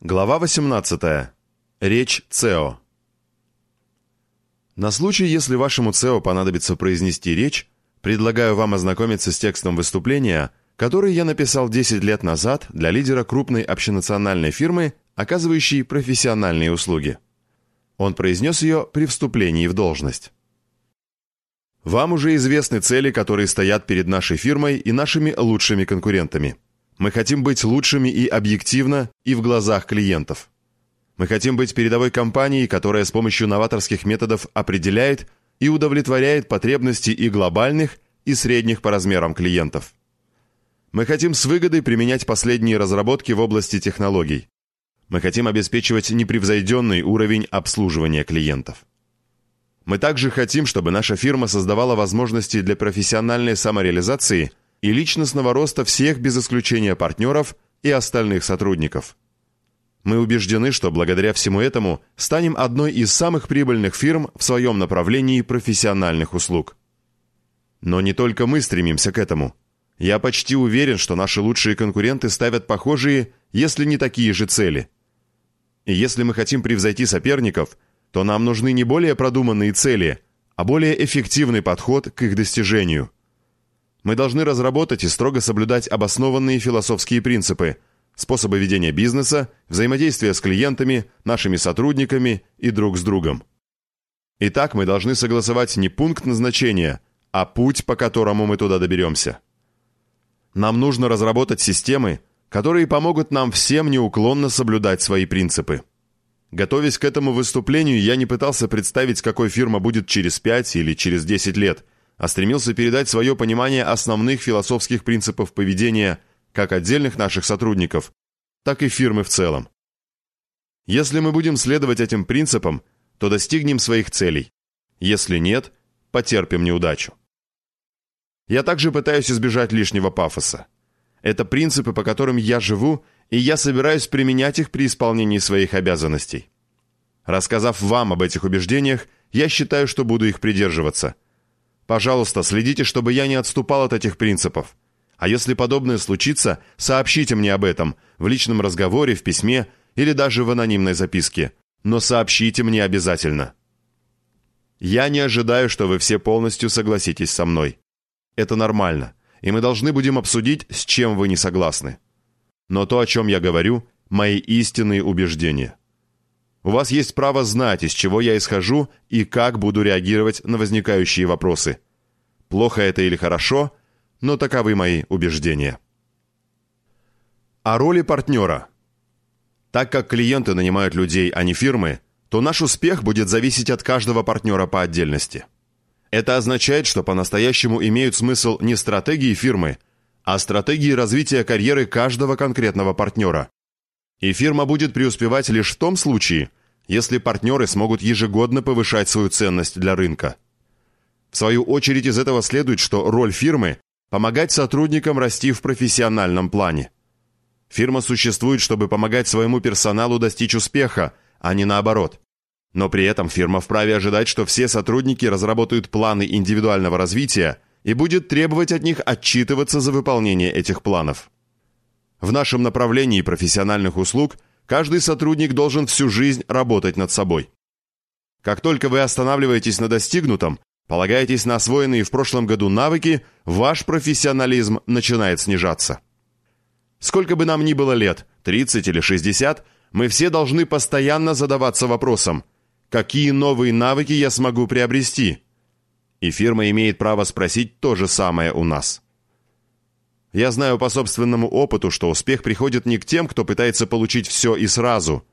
Глава 18. Речь ЦЕО. На случай, если вашему ЦЕО понадобится произнести речь, предлагаю вам ознакомиться с текстом выступления, который я написал 10 лет назад для лидера крупной общенациональной фирмы, оказывающей профессиональные услуги. Он произнес ее при вступлении в должность. Вам уже известны цели, которые стоят перед нашей фирмой и нашими лучшими конкурентами – мы хотим быть лучшими и объективно, и в глазах клиентов. Мы хотим быть передовой компанией, которая с помощью новаторских методов определяет и удовлетворяет потребности и глобальных, и средних по размерам клиентов. Мы хотим с выгодой применять последние разработки в области технологий. Мы хотим обеспечивать непревзойденный уровень обслуживания клиентов. Мы также хотим, чтобы наша фирма создавала возможности для профессиональной самореализации – и личностного роста всех без исключения партнеров и остальных сотрудников. Мы убеждены, что благодаря всему этому станем одной из самых прибыльных фирм в своем направлении профессиональных услуг. Но не только мы стремимся к этому. Я почти уверен, что наши лучшие конкуренты ставят похожие, если не такие же цели. И если мы хотим превзойти соперников, то нам нужны не более продуманные цели, а более эффективный подход к их достижению – мы должны разработать и строго соблюдать обоснованные философские принципы, способы ведения бизнеса, взаимодействия с клиентами, нашими сотрудниками и друг с другом. Итак, мы должны согласовать не пункт назначения, а путь, по которому мы туда доберемся. Нам нужно разработать системы, которые помогут нам всем неуклонно соблюдать свои принципы. Готовясь к этому выступлению, я не пытался представить, какой фирма будет через 5 или через 10 лет – а стремился передать свое понимание основных философских принципов поведения как отдельных наших сотрудников, так и фирмы в целом. Если мы будем следовать этим принципам, то достигнем своих целей. Если нет, потерпим неудачу. Я также пытаюсь избежать лишнего пафоса. Это принципы, по которым я живу, и я собираюсь применять их при исполнении своих обязанностей. Рассказав вам об этих убеждениях, я считаю, что буду их придерживаться – Пожалуйста, следите, чтобы я не отступал от этих принципов. А если подобное случится, сообщите мне об этом в личном разговоре, в письме или даже в анонимной записке. Но сообщите мне обязательно. Я не ожидаю, что вы все полностью согласитесь со мной. Это нормально, и мы должны будем обсудить, с чем вы не согласны. Но то, о чем я говорю, мои истинные убеждения. У вас есть право знать, из чего я исхожу и как буду реагировать на возникающие вопросы. Плохо это или хорошо, но таковы мои убеждения. О роли партнера. Так как клиенты нанимают людей, а не фирмы, то наш успех будет зависеть от каждого партнера по отдельности. Это означает, что по-настоящему имеют смысл не стратегии фирмы, а стратегии развития карьеры каждого конкретного партнера. И фирма будет преуспевать лишь в том случае, если партнеры смогут ежегодно повышать свою ценность для рынка. В свою очередь из этого следует, что роль фирмы – помогать сотрудникам расти в профессиональном плане. Фирма существует, чтобы помогать своему персоналу достичь успеха, а не наоборот. Но при этом фирма вправе ожидать, что все сотрудники разработают планы индивидуального развития и будет требовать от них отчитываться за выполнение этих планов. В нашем направлении профессиональных услуг – Каждый сотрудник должен всю жизнь работать над собой. Как только вы останавливаетесь на достигнутом, полагаетесь на освоенные в прошлом году навыки, ваш профессионализм начинает снижаться. Сколько бы нам ни было лет, 30 или 60, мы все должны постоянно задаваться вопросом, какие новые навыки я смогу приобрести? И фирма имеет право спросить то же самое у нас. Я знаю по собственному опыту, что успех приходит не к тем, кто пытается получить все и сразу,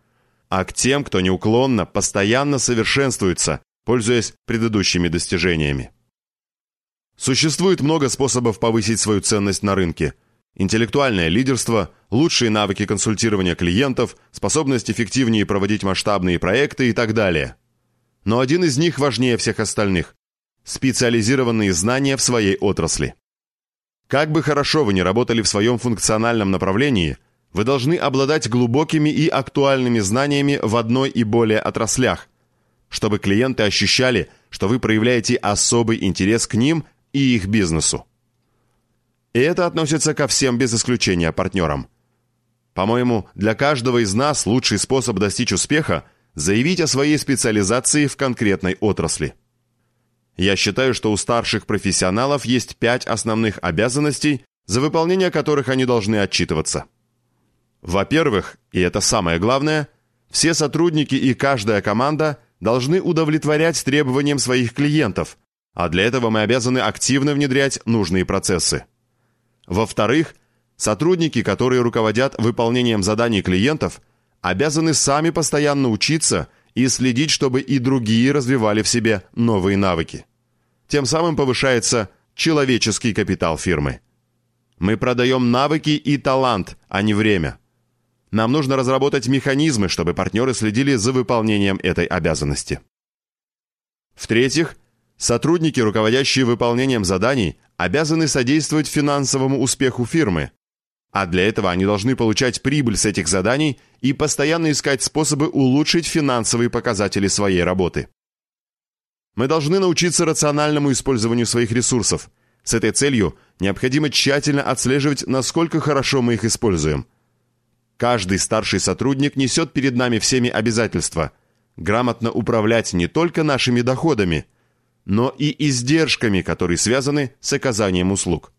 а к тем, кто неуклонно, постоянно совершенствуется, пользуясь предыдущими достижениями. Существует много способов повысить свою ценность на рынке. Интеллектуальное лидерство, лучшие навыки консультирования клиентов, способность эффективнее проводить масштабные проекты и так далее. Но один из них важнее всех остальных – специализированные знания в своей отрасли. Как бы хорошо вы ни работали в своем функциональном направлении, вы должны обладать глубокими и актуальными знаниями в одной и более отраслях, чтобы клиенты ощущали, что вы проявляете особый интерес к ним и их бизнесу. И это относится ко всем без исключения партнерам. По-моему, для каждого из нас лучший способ достичь успеха – заявить о своей специализации в конкретной отрасли. Я считаю, что у старших профессионалов есть пять основных обязанностей, за выполнение которых они должны отчитываться. Во-первых, и это самое главное, все сотрудники и каждая команда должны удовлетворять требованиям своих клиентов, а для этого мы обязаны активно внедрять нужные процессы. Во-вторых, Сотрудники, которые руководят выполнением заданий клиентов, обязаны сами постоянно учиться и следить, чтобы и другие развивали в себе новые навыки. Тем самым повышается человеческий капитал фирмы. Мы продаем навыки и талант, а не время. Нам нужно разработать механизмы, чтобы партнеры следили за выполнением этой обязанности. В-третьих, сотрудники, руководящие выполнением заданий, обязаны содействовать финансовому успеху фирмы, а для этого они должны получать прибыль с этих заданий и постоянно искать способы улучшить финансовые показатели своей работы. Мы должны научиться рациональному использованию своих ресурсов. С этой целью необходимо тщательно отслеживать, насколько хорошо мы их используем. Каждый старший сотрудник несет перед нами всеми обязательства грамотно управлять не только нашими доходами, но и издержками, которые связаны с оказанием услуг.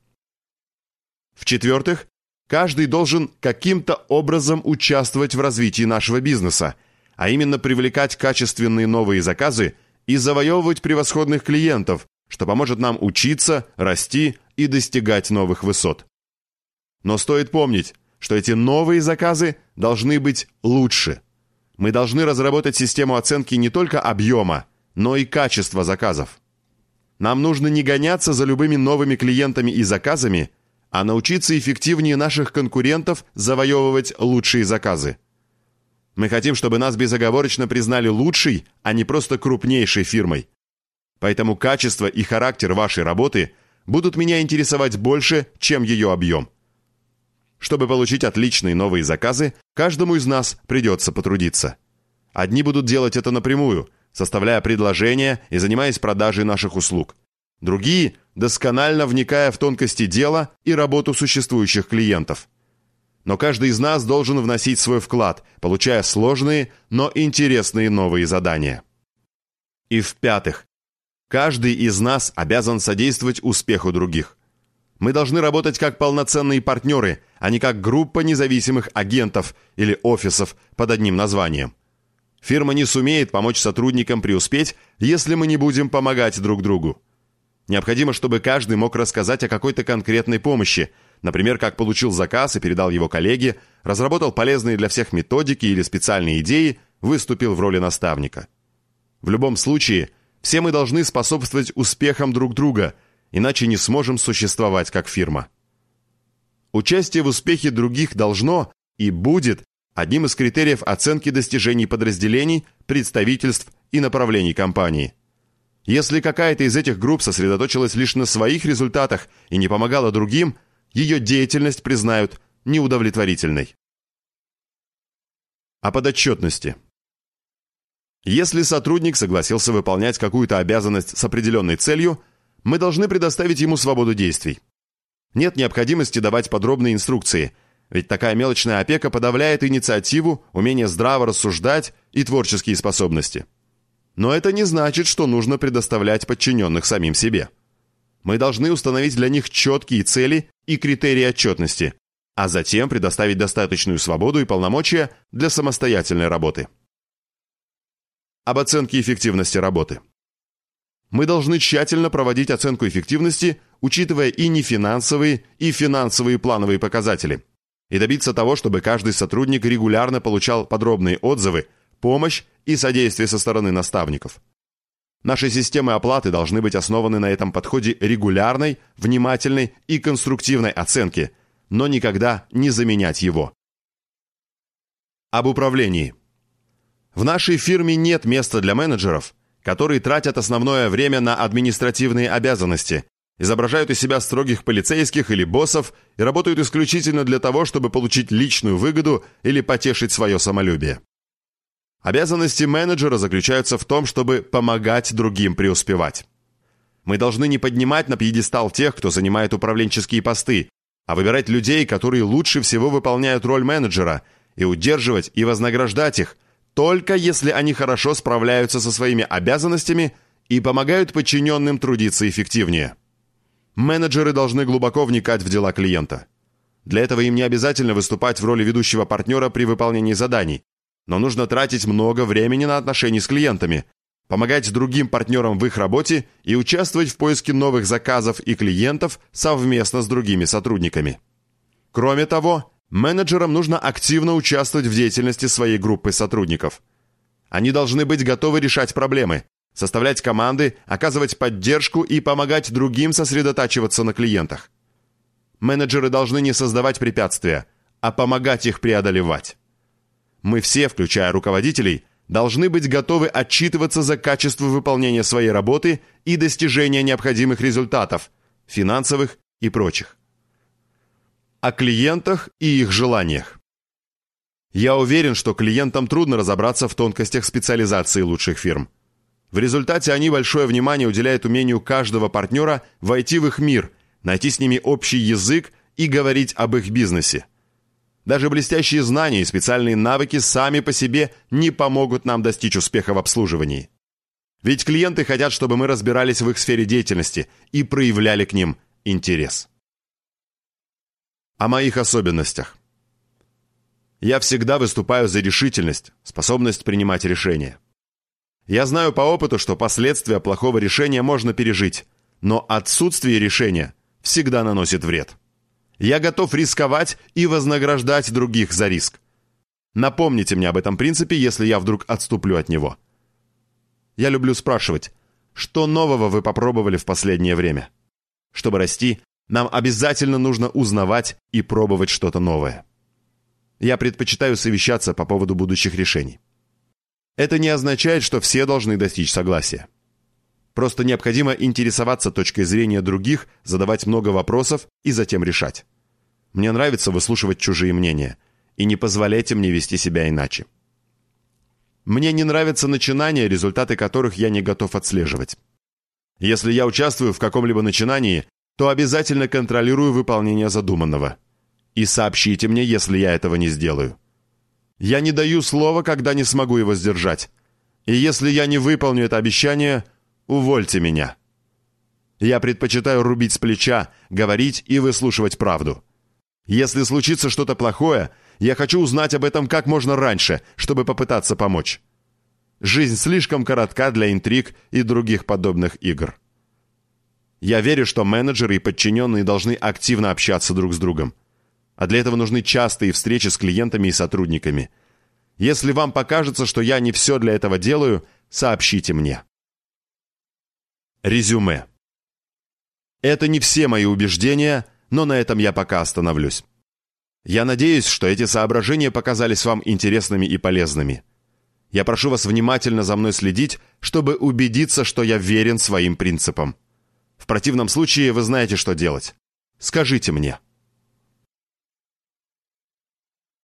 В-четвертых, Каждый должен каким-то образом участвовать в развитии нашего бизнеса, а именно привлекать качественные новые заказы и завоевывать превосходных клиентов, что поможет нам учиться, расти и достигать новых высот. Но стоит помнить, что эти новые заказы должны быть лучше. Мы должны разработать систему оценки не только объема, но и качества заказов. Нам нужно не гоняться за любыми новыми клиентами и заказами, а научиться эффективнее наших конкурентов завоевывать лучшие заказы. Мы хотим, чтобы нас безоговорочно признали лучшей, а не просто крупнейшей фирмой. Поэтому качество и характер вашей работы будут меня интересовать больше, чем ее объем. Чтобы получить отличные новые заказы, каждому из нас придется потрудиться. Одни будут делать это напрямую, составляя предложения и занимаясь продажей наших услуг – Другие – досконально вникая в тонкости дела и работу существующих клиентов. Но каждый из нас должен вносить свой вклад, получая сложные, но интересные новые задания. И в-пятых, каждый из нас обязан содействовать успеху других. Мы должны работать как полноценные партнеры, а не как группа независимых агентов или офисов под одним названием. Фирма не сумеет помочь сотрудникам преуспеть, если мы не будем помогать друг другу. Необходимо, чтобы каждый мог рассказать о какой-то конкретной помощи, например, как получил заказ и передал его коллеге, разработал полезные для всех методики или специальные идеи, выступил в роли наставника. В любом случае, все мы должны способствовать успехам друг друга, иначе не сможем существовать как фирма. Участие в успехе других должно и будет одним из критериев оценки достижений подразделений, представительств и направлений компании – если какая-то из этих групп сосредоточилась лишь на своих результатах и не помогала другим, ее деятельность признают неудовлетворительной. О подотчетности. Если сотрудник согласился выполнять какую-то обязанность с определенной целью, мы должны предоставить ему свободу действий. Нет необходимости давать подробные инструкции, ведь такая мелочная опека подавляет инициативу, умение здраво рассуждать и творческие способности. Но это не значит, что нужно предоставлять подчиненных самим себе. Мы должны установить для них четкие цели и критерии отчетности, а затем предоставить достаточную свободу и полномочия для самостоятельной работы. Об оценке эффективности работы. Мы должны тщательно проводить оценку эффективности, учитывая и нефинансовые, и финансовые плановые показатели, и добиться того, чтобы каждый сотрудник регулярно получал подробные отзывы помощь и содействие со стороны наставников. Наши системы оплаты должны быть основаны на этом подходе регулярной, внимательной и конструктивной оценки, но никогда не заменять его. Об управлении. В нашей фирме нет места для менеджеров, которые тратят основное время на административные обязанности, изображают из себя строгих полицейских или боссов и работают исключительно для того, чтобы получить личную выгоду или потешить свое самолюбие. Обязанности менеджера заключаются в том, чтобы помогать другим преуспевать. Мы должны не поднимать на пьедестал тех, кто занимает управленческие посты, а выбирать людей, которые лучше всего выполняют роль менеджера, и удерживать и вознаграждать их, только если они хорошо справляются со своими обязанностями и помогают подчиненным трудиться эффективнее. Менеджеры должны глубоко вникать в дела клиента. Для этого им не обязательно выступать в роли ведущего партнера при выполнении заданий, но нужно тратить много времени на отношения с клиентами, помогать другим партнерам в их работе и участвовать в поиске новых заказов и клиентов совместно с другими сотрудниками. Кроме того, менеджерам нужно активно участвовать в деятельности своей группы сотрудников. Они должны быть готовы решать проблемы, составлять команды, оказывать поддержку и помогать другим сосредотачиваться на клиентах. Менеджеры должны не создавать препятствия, а помогать их преодолевать. Мы все, включая руководителей, должны быть готовы отчитываться за качество выполнения своей работы и достижения необходимых результатов, финансовых и прочих. О клиентах и их желаниях. Я уверен, что клиентам трудно разобраться в тонкостях специализации лучших фирм. В результате они большое внимание уделяют умению каждого партнера войти в их мир, найти с ними общий язык и говорить об их бизнесе. Даже блестящие знания и специальные навыки сами по себе не помогут нам достичь успеха в обслуживании. Ведь клиенты хотят, чтобы мы разбирались в их сфере деятельности и проявляли к ним интерес. О моих особенностях. Я всегда выступаю за решительность, способность принимать решения. Я знаю по опыту, что последствия плохого решения можно пережить, но отсутствие решения всегда наносит вред. Я готов рисковать и вознаграждать других за риск. Напомните мне об этом принципе, если я вдруг отступлю от него. Я люблю спрашивать, что нового вы попробовали в последнее время? Чтобы расти, нам обязательно нужно узнавать и пробовать что-то новое. Я предпочитаю совещаться по поводу будущих решений. Это не означает, что все должны достичь согласия. Просто необходимо интересоваться точкой зрения других, задавать много вопросов и затем решать. Мне нравится выслушивать чужие мнения. И не позволяйте мне вести себя иначе. Мне не нравятся начинания, результаты которых я не готов отслеживать. Если я участвую в каком-либо начинании, то обязательно контролирую выполнение задуманного. И сообщите мне, если я этого не сделаю. Я не даю слова, когда не смогу его сдержать. И если я не выполню это обещание – Увольте меня. Я предпочитаю рубить с плеча, говорить и выслушивать правду. Если случится что-то плохое, я хочу узнать об этом как можно раньше, чтобы попытаться помочь. Жизнь слишком коротка для интриг и других подобных игр. Я верю, что менеджеры и подчиненные должны активно общаться друг с другом. А для этого нужны частые встречи с клиентами и сотрудниками. Если вам покажется, что я не все для этого делаю, сообщите мне. Резюме. Это не все мои убеждения, но на этом я пока остановлюсь. Я надеюсь, что эти соображения показались вам интересными и полезными. Я прошу вас внимательно за мной следить, чтобы убедиться, что я верен своим принципам. В противном случае вы знаете, что делать. Скажите мне.